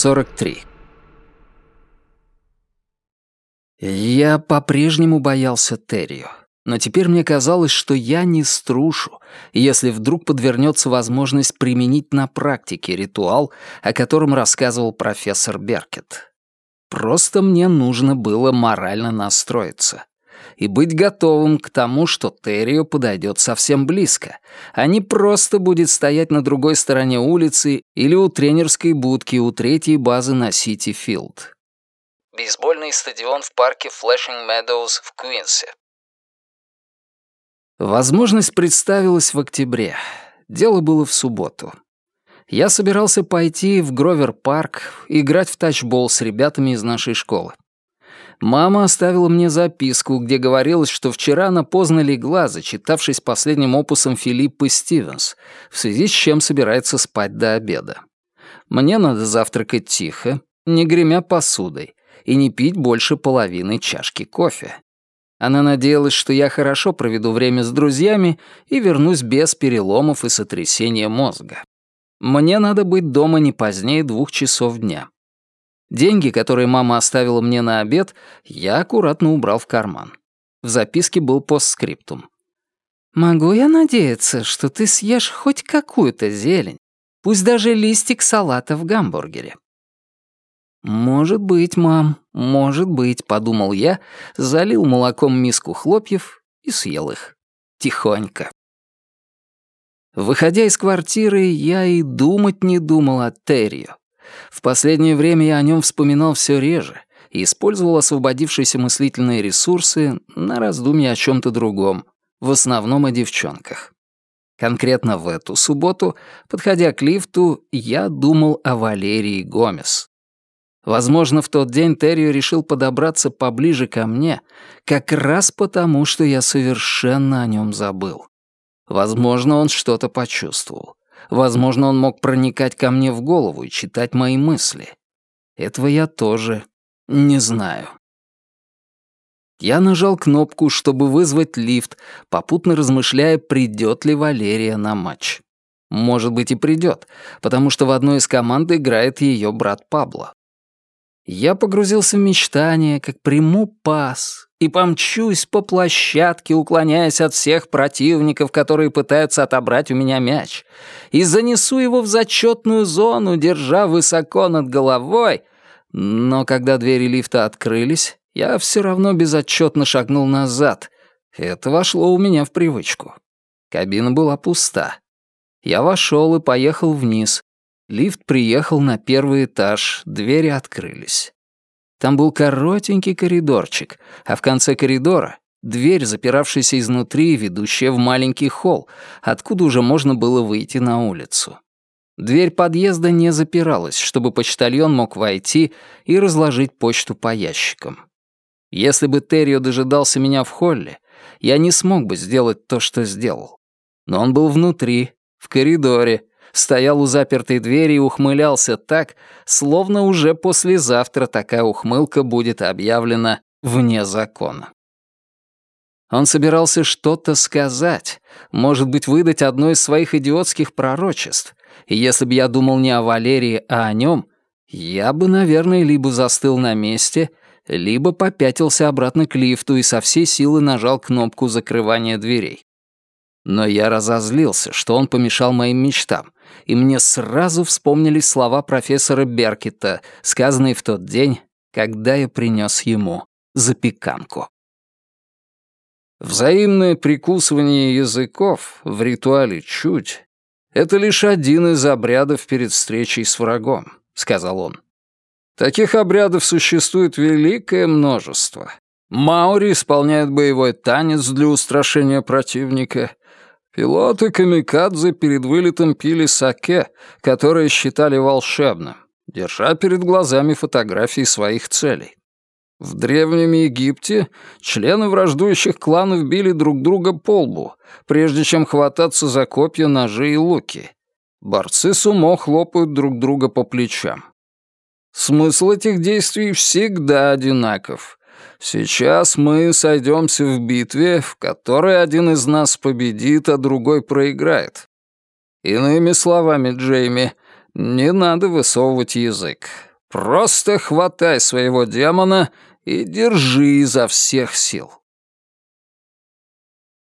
43. Я по-прежнему боялся Террио, но теперь мне казалось, что я не струшу, если вдруг подвернется возможность применить на практике ритуал, о котором рассказывал профессор Беркет. Просто мне нужно было морально настроиться и быть готовым к тому, что Террио подойдет совсем близко, а не просто будет стоять на другой стороне улицы или у тренерской будки у третьей базы на Сити-Филд. Бейсбольный стадион в парке Флашинг-Медоуз в Куинсе. Возможность представилась в октябре. Дело было в субботу. Я собирался пойти в Гровер-парк, играть в тачбол с ребятами из нашей школы. Мама оставила мне записку, где говорилось, что вчера она поздно легла, зачитавшись последним опусом Филиппа Стивенс, в связи с чем собирается спать до обеда. Мне надо завтракать тихо, не гремя посудой, и не пить больше половины чашки кофе. Она надеялась, что я хорошо проведу время с друзьями и вернусь без переломов и сотрясения мозга. Мне надо быть дома не позднее двух часов дня. Деньги, которые мама оставила мне на обед, я аккуратно убрал в карман. В записке был постскриптум. «Могу я надеяться, что ты съешь хоть какую-то зелень, пусть даже листик салата в гамбургере?» «Может быть, мам, может быть», — подумал я, залил молоком миску хлопьев и съел их. Тихонько. Выходя из квартиры, я и думать не думал о Террио. В последнее время я о нем вспоминал все реже и использовал освободившиеся мыслительные ресурсы на раздумья о чем-то другом, в основном о девчонках. Конкретно в эту субботу, подходя к лифту, я думал о Валерии Гомес. Возможно, в тот день Террио решил подобраться поближе ко мне, как раз потому, что я совершенно о нем забыл. Возможно, он что-то почувствовал. Возможно, он мог проникать ко мне в голову и читать мои мысли. Этого я тоже не знаю. Я нажал кнопку, чтобы вызвать лифт, попутно размышляя, придет ли Валерия на матч. Может быть и придет, потому что в одной из команд играет ее брат Пабло. Я погрузился в мечтание, как приму пас, и помчусь по площадке, уклоняясь от всех противников, которые пытаются отобрать у меня мяч, и занесу его в зачетную зону, держа высоко над головой. Но когда двери лифта открылись, я все равно безотчетно шагнул назад. Это вошло у меня в привычку. Кабина была пуста. Я вошел и поехал вниз. Лифт приехал на первый этаж, двери открылись. Там был коротенький коридорчик, а в конце коридора — дверь, запиравшаяся изнутри, ведущая в маленький холл, откуда уже можно было выйти на улицу. Дверь подъезда не запиралась, чтобы почтальон мог войти и разложить почту по ящикам. Если бы Террио дожидался меня в холле, я не смог бы сделать то, что сделал. Но он был внутри, в коридоре, стоял у запертой двери и ухмылялся так, словно уже послезавтра такая ухмылка будет объявлена вне закона. Он собирался что-то сказать, может быть, выдать одно из своих идиотских пророчеств, и если бы я думал не о Валерии, а о нем, я бы, наверное, либо застыл на месте, либо попятился обратно к лифту и со всей силы нажал кнопку закрывания дверей. Но я разозлился, что он помешал моим мечтам, и мне сразу вспомнились слова профессора Беркета, сказанные в тот день, когда я принес ему запеканку. Взаимное прикусывание языков в ритуале чуть — это лишь один из обрядов перед встречей с врагом, — сказал он. Таких обрядов существует великое множество. Маори исполняют боевой танец для устрашения противника, Пилоты камикадзе перед вылетом пили саке, которое считали волшебным, держа перед глазами фотографии своих целей. В Древнем Египте члены враждующих кланов били друг друга по лбу, прежде чем хвататься за копья, ножи и луки. Борцы с умо хлопают друг друга по плечам. Смысл этих действий всегда одинаков. Сейчас мы сойдемся в битве, в которой один из нас победит, а другой проиграет. Иными словами, Джейми, не надо высовывать язык. Просто хватай своего демона и держи изо всех сил.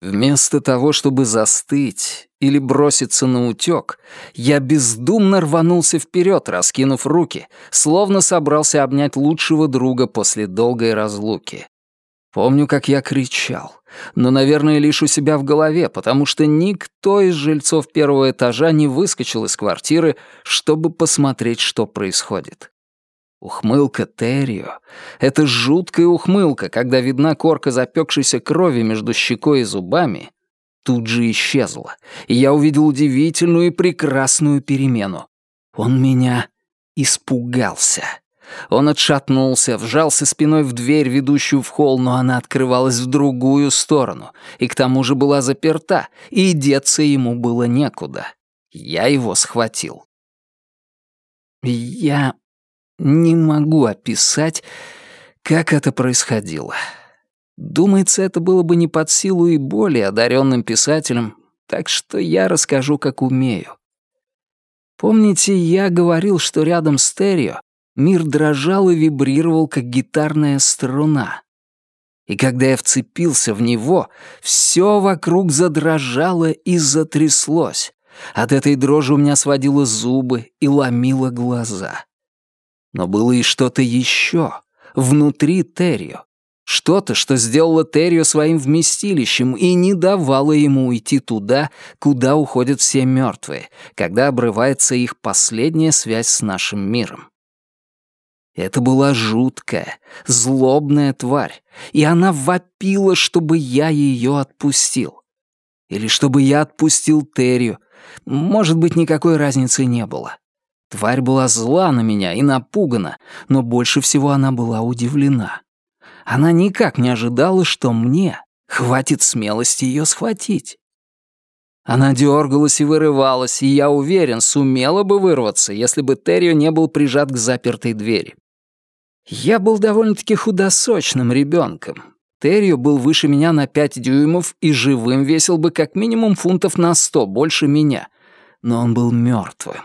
Вместо того, чтобы застыть или броситься на утёк, я бездумно рванулся вперед, раскинув руки, словно собрался обнять лучшего друга после долгой разлуки. Помню, как я кричал, но, наверное, лишь у себя в голове, потому что никто из жильцов первого этажа не выскочил из квартиры, чтобы посмотреть, что происходит. Ухмылка Террио — это жуткая ухмылка, когда видна корка запекшейся крови между щекой и зубами, тут же исчезла, и я увидел удивительную и прекрасную перемену. Он меня испугался. Он отшатнулся, вжался спиной в дверь, ведущую в холл, но она открывалась в другую сторону, и к тому же была заперта, и деться ему было некуда. Я его схватил. Я не могу описать, как это происходило. Думается, это было бы не под силу и более одаренным писателям, так что я расскажу, как умею. Помните, я говорил, что рядом с стерео мир дрожал и вибрировал, как гитарная струна. И когда я вцепился в него, все вокруг задрожало и затряслось. От этой дрожи у меня сводило зубы и ломило глаза. Но было и что-то еще внутри Террио. Что-то, что сделало Террио своим вместилищем и не давало ему уйти туда, куда уходят все мертвые, когда обрывается их последняя связь с нашим миром. Это была жуткая, злобная тварь, и она вопила, чтобы я ее отпустил. Или чтобы я отпустил Террио. Может быть, никакой разницы не было. Тварь была зла на меня и напугана, но больше всего она была удивлена. Она никак не ожидала, что мне хватит смелости ее схватить. Она дергалась и вырывалась, и я уверен, сумела бы вырваться, если бы Террио не был прижат к запертой двери. Я был довольно-таки худосочным ребенком. Террио был выше меня на пять дюймов и живым весил бы как минимум фунтов на сто больше меня, но он был мертвым.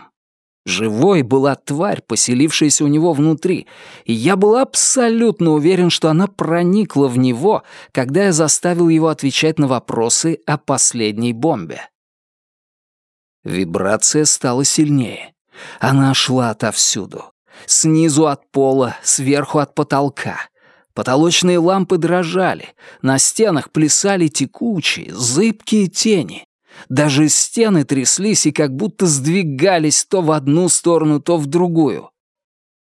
Живой была тварь, поселившаяся у него внутри, и я был абсолютно уверен, что она проникла в него, когда я заставил его отвечать на вопросы о последней бомбе. Вибрация стала сильнее. Она шла отовсюду. Снизу от пола, сверху от потолка. Потолочные лампы дрожали, на стенах плясали текучие, зыбкие тени. Даже стены тряслись и как будто сдвигались то в одну сторону, то в другую.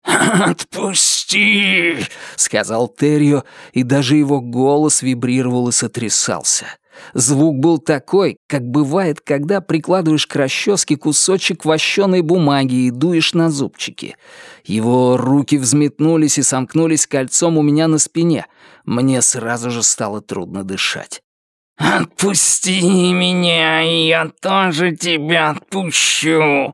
«Отпусти!» — сказал Террио, и даже его голос вибрировал и сотрясался. Звук был такой, как бывает, когда прикладываешь к расческе кусочек вощеной бумаги и дуешь на зубчики. Его руки взметнулись и сомкнулись кольцом у меня на спине. Мне сразу же стало трудно дышать. «Отпусти меня, и я тоже тебя отпущу!»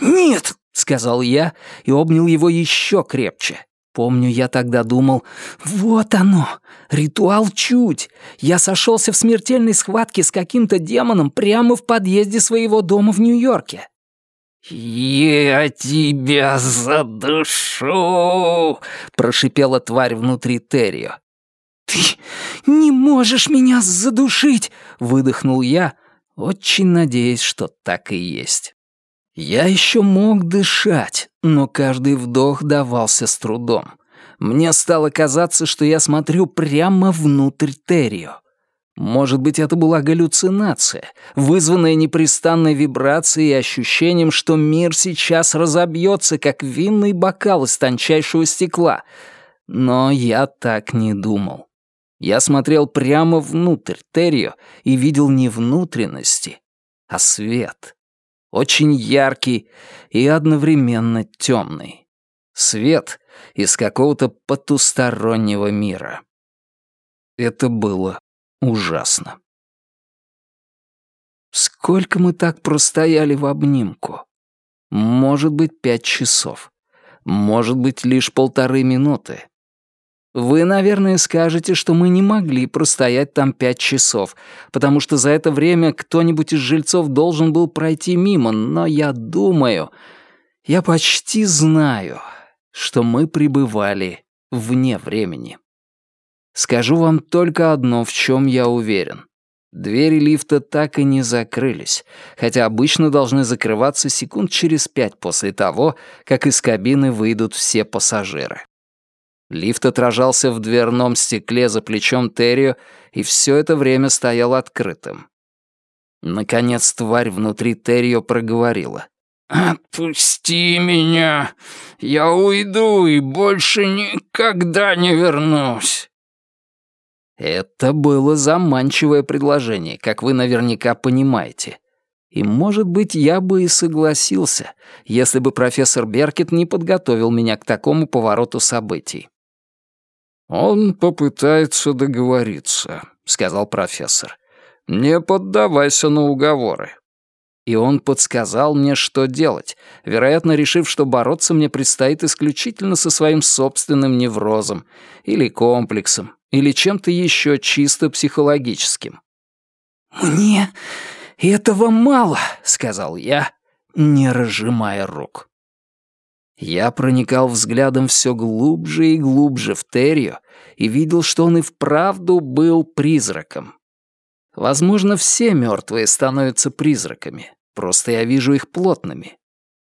«Нет!» — сказал я и обнял его еще крепче. Помню, я тогда думал, вот оно, ритуал чуть. Я сошелся в смертельной схватке с каким-то демоном прямо в подъезде своего дома в Нью-Йорке. «Я тебя задушу!» — прошипела тварь внутри Террио. «Ты не можешь меня задушить!» — выдохнул я, очень надеясь, что так и есть. Я еще мог дышать, но каждый вдох давался с трудом. Мне стало казаться, что я смотрю прямо внутрь Террио. Может быть, это была галлюцинация, вызванная непрестанной вибрацией и ощущением, что мир сейчас разобьется, как винный бокал из тончайшего стекла. Но я так не думал. Я смотрел прямо внутрь Террио и видел не внутренности, а свет. Очень яркий и одновременно темный. Свет из какого-то потустороннего мира. Это было ужасно. Сколько мы так простояли в обнимку? Может быть, пять часов. Может быть, лишь полторы минуты. Вы, наверное, скажете, что мы не могли простоять там пять часов, потому что за это время кто-нибудь из жильцов должен был пройти мимо, но я думаю, я почти знаю, что мы пребывали вне времени. Скажу вам только одно, в чем я уверен. Двери лифта так и не закрылись, хотя обычно должны закрываться секунд через пять после того, как из кабины выйдут все пассажиры. Лифт отражался в дверном стекле за плечом Террио и все это время стоял открытым. Наконец тварь внутри Террио проговорила. «Отпусти меня! Я уйду и больше никогда не вернусь!» Это было заманчивое предложение, как вы наверняка понимаете. И, может быть, я бы и согласился, если бы профессор Беркет не подготовил меня к такому повороту событий. «Он попытается договориться», — сказал профессор. «Не поддавайся на уговоры». И он подсказал мне, что делать, вероятно, решив, что бороться мне предстоит исключительно со своим собственным неврозом или комплексом, или чем-то еще чисто психологическим. «Мне этого мало», — сказал я, не разжимая рук. Я проникал взглядом все глубже и глубже в Террио и видел, что он и вправду был призраком. Возможно, все мертвые становятся призраками, просто я вижу их плотными.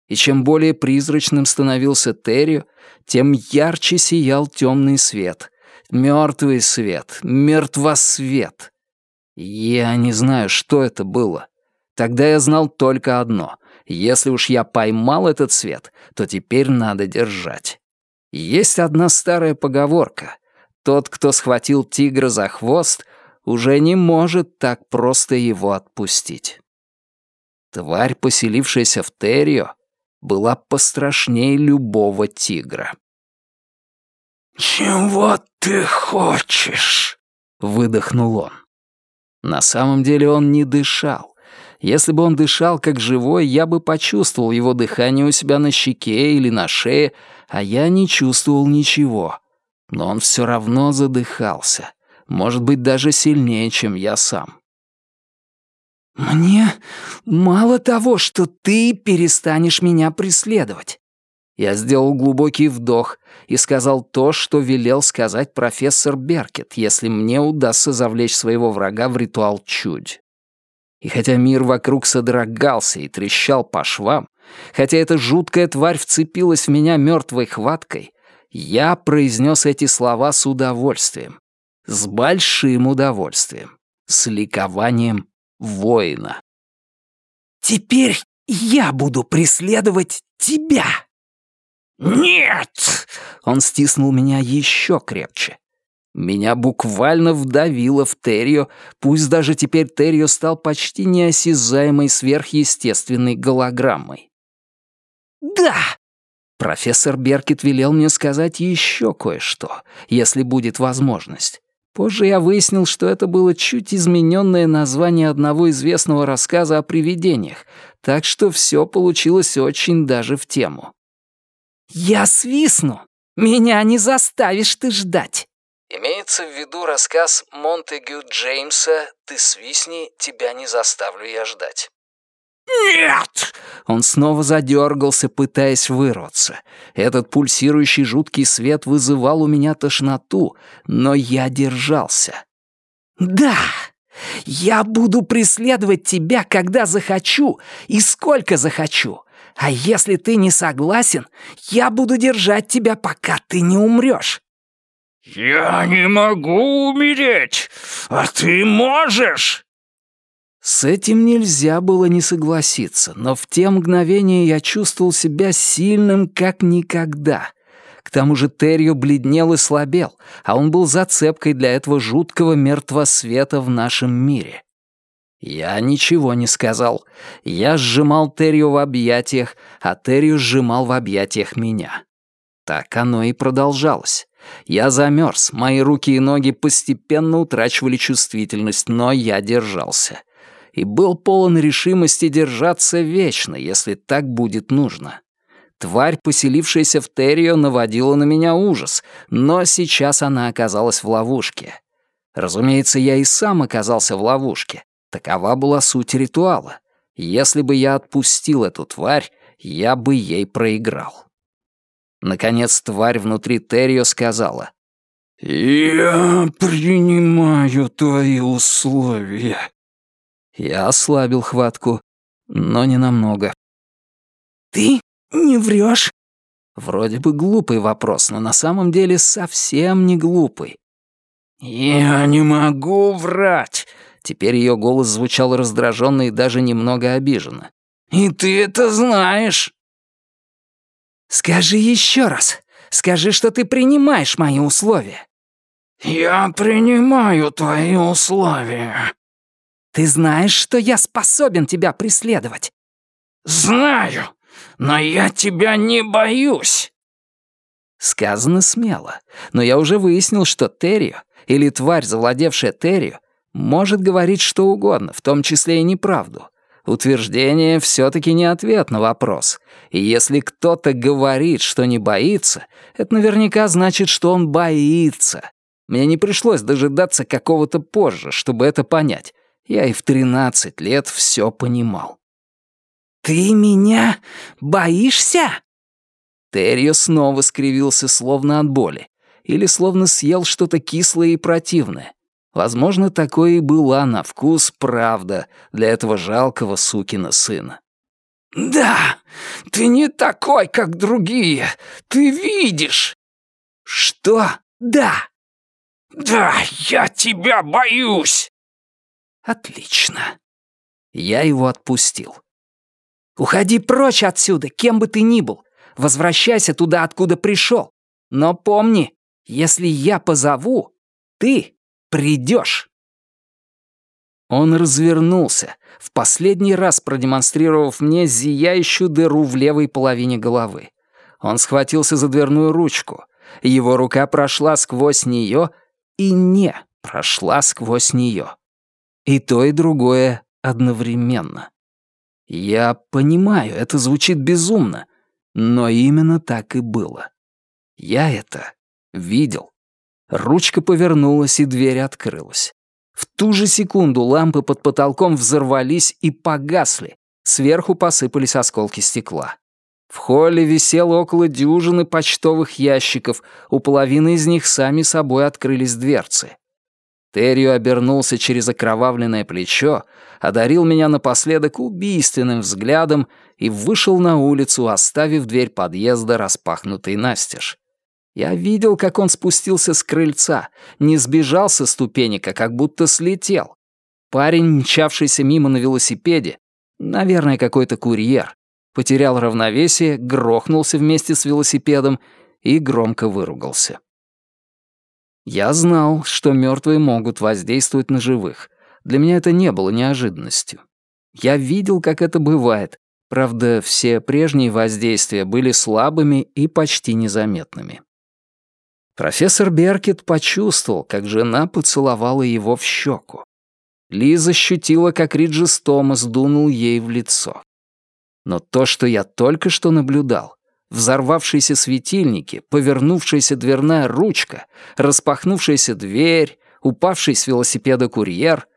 И чем более призрачным становился Террио, тем ярче сиял темный свет, Мертвый свет, мертвосвет. Я не знаю, что это было. Тогда я знал только одно. Если уж я поймал этот свет, то теперь надо держать. Есть одна старая поговорка. Тот, кто схватил тигра за хвост, уже не может так просто его отпустить. Тварь, поселившаяся в Террио, была пострашнее любого тигра. «Чего ты хочешь?» — выдохнул он. На самом деле он не дышал. Если бы он дышал как живой, я бы почувствовал его дыхание у себя на щеке или на шее, а я не чувствовал ничего. Но он все равно задыхался. Может быть, даже сильнее, чем я сам. «Мне мало того, что ты перестанешь меня преследовать. Я сделал глубокий вдох и сказал то, что велел сказать профессор Беркет, если мне удастся завлечь своего врага в ритуал чудь. И хотя мир вокруг содрогался и трещал по швам, хотя эта жуткая тварь вцепилась в меня мертвой хваткой, я произнес эти слова с удовольствием. С большим удовольствием. С ликованием воина. «Теперь я буду преследовать тебя!» «Нет!» Он стиснул меня еще крепче. Меня буквально вдавило в Террио, пусть даже теперь Террио стал почти неосязаемой сверхъестественной голограммой. «Да!» Профессор Беркет велел мне сказать еще кое-что, если будет возможность. Позже я выяснил, что это было чуть измененное название одного известного рассказа о привидениях, так что все получилось очень даже в тему. «Я свистну! Меня не заставишь ты ждать!» Имеется в виду рассказ Монтегю Джеймса «Ты свистни, тебя не заставлю я ждать». «Нет!» Он снова задергался, пытаясь вырваться. Этот пульсирующий жуткий свет вызывал у меня тошноту, но я держался. «Да! Я буду преследовать тебя, когда захочу и сколько захочу. А если ты не согласен, я буду держать тебя, пока ты не умрешь. «Я не могу умереть, а ты можешь!» С этим нельзя было не согласиться, но в те мгновения я чувствовал себя сильным как никогда. К тому же Террио бледнел и слабел, а он был зацепкой для этого жуткого мертвосвета в нашем мире. Я ничего не сказал. Я сжимал Террио в объятиях, а Террио сжимал в объятиях меня. Так оно и продолжалось. Я замерз, мои руки и ноги постепенно утрачивали чувствительность, но я держался. И был полон решимости держаться вечно, если так будет нужно. Тварь, поселившаяся в Террио, наводила на меня ужас, но сейчас она оказалась в ловушке. Разумеется, я и сам оказался в ловушке. Такова была суть ритуала. Если бы я отпустил эту тварь, я бы ей проиграл. Наконец тварь внутри Террио сказала. «Я принимаю твои условия». Я ослабил хватку, но не намного. «Ты не врешь? Вроде бы глупый вопрос, но на самом деле совсем не глупый. «Я не могу врать!» Теперь ее голос звучал раздраженно и даже немного обиженно. «И ты это знаешь!» «Скажи еще раз. Скажи, что ты принимаешь мои условия». «Я принимаю твои условия». «Ты знаешь, что я способен тебя преследовать?» «Знаю, но я тебя не боюсь». Сказано смело, но я уже выяснил, что Террио, или тварь, завладевшая Террио, может говорить что угодно, в том числе и неправду. Утверждение все-таки не ответ на вопрос. И если кто-то говорит, что не боится, это наверняка значит, что он боится. Мне не пришлось дожидаться какого-то позже, чтобы это понять. Я и в 13 лет все понимал. «Ты меня боишься?» Террио снова скривился, словно от боли, или словно съел что-то кислое и противное. Возможно, такое и была на вкус правда для этого жалкого сукина сына. «Да, ты не такой, как другие. Ты видишь». «Что? Да». «Да, я тебя боюсь». «Отлично». Я его отпустил. «Уходи прочь отсюда, кем бы ты ни был. Возвращайся туда, откуда пришел. Но помни, если я позову, ты придешь. Он развернулся, в последний раз продемонстрировав мне зияющую дыру в левой половине головы. Он схватился за дверную ручку. Его рука прошла сквозь нее и не прошла сквозь нее. И то, и другое одновременно. Я понимаю, это звучит безумно, но именно так и было. Я это видел. Ручка повернулась, и дверь открылась. В ту же секунду лампы под потолком взорвались и погасли. Сверху посыпались осколки стекла. В холле висело около дюжины почтовых ящиков, у половины из них сами собой открылись дверцы. Террио обернулся через окровавленное плечо, одарил меня напоследок убийственным взглядом и вышел на улицу, оставив дверь подъезда распахнутой настежь. Я видел, как он спустился с крыльца, не сбежал со ступенек, а как будто слетел. Парень, мчавшийся мимо на велосипеде, наверное, какой-то курьер, потерял равновесие, грохнулся вместе с велосипедом и громко выругался. Я знал, что мертвые могут воздействовать на живых. Для меня это не было неожиданностью. Я видел, как это бывает. Правда, все прежние воздействия были слабыми и почти незаметными. Профессор Беркет почувствовал, как жена поцеловала его в щеку. Лиза ощутила, как Риджис Томас дунул ей в лицо. Но то, что я только что наблюдал, взорвавшиеся светильники, повернувшаяся дверная ручка, распахнувшаяся дверь, упавший с велосипеда курьер,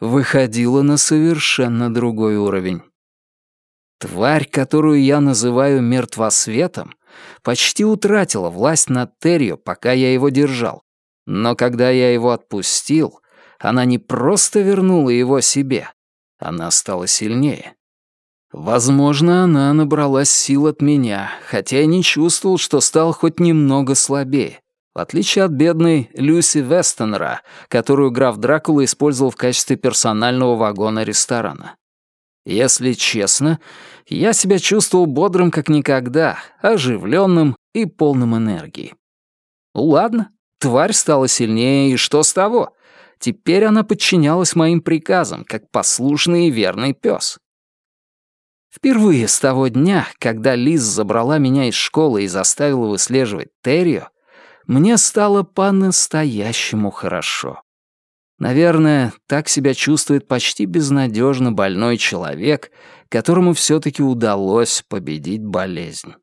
выходило на совершенно другой уровень. Тварь, которую я называю мертвосветом, почти утратила власть над Террио, пока я его держал. Но когда я его отпустил, она не просто вернула его себе, она стала сильнее. Возможно, она набралась сил от меня, хотя я не чувствовал, что стал хоть немного слабее, в отличие от бедной Люси Вестенера, которую граф Дракула использовал в качестве персонального вагона ресторана. Если честно, я себя чувствовал бодрым как никогда, оживленным и полным энергии. Ладно, тварь стала сильнее, и что с того? Теперь она подчинялась моим приказам, как послушный и верный пес. Впервые с того дня, когда Лиз забрала меня из школы и заставила выслеживать Террио, мне стало по-настоящему хорошо. Наверное, так себя чувствует почти безнадежно больной человек, которому все-таки удалось победить болезнь.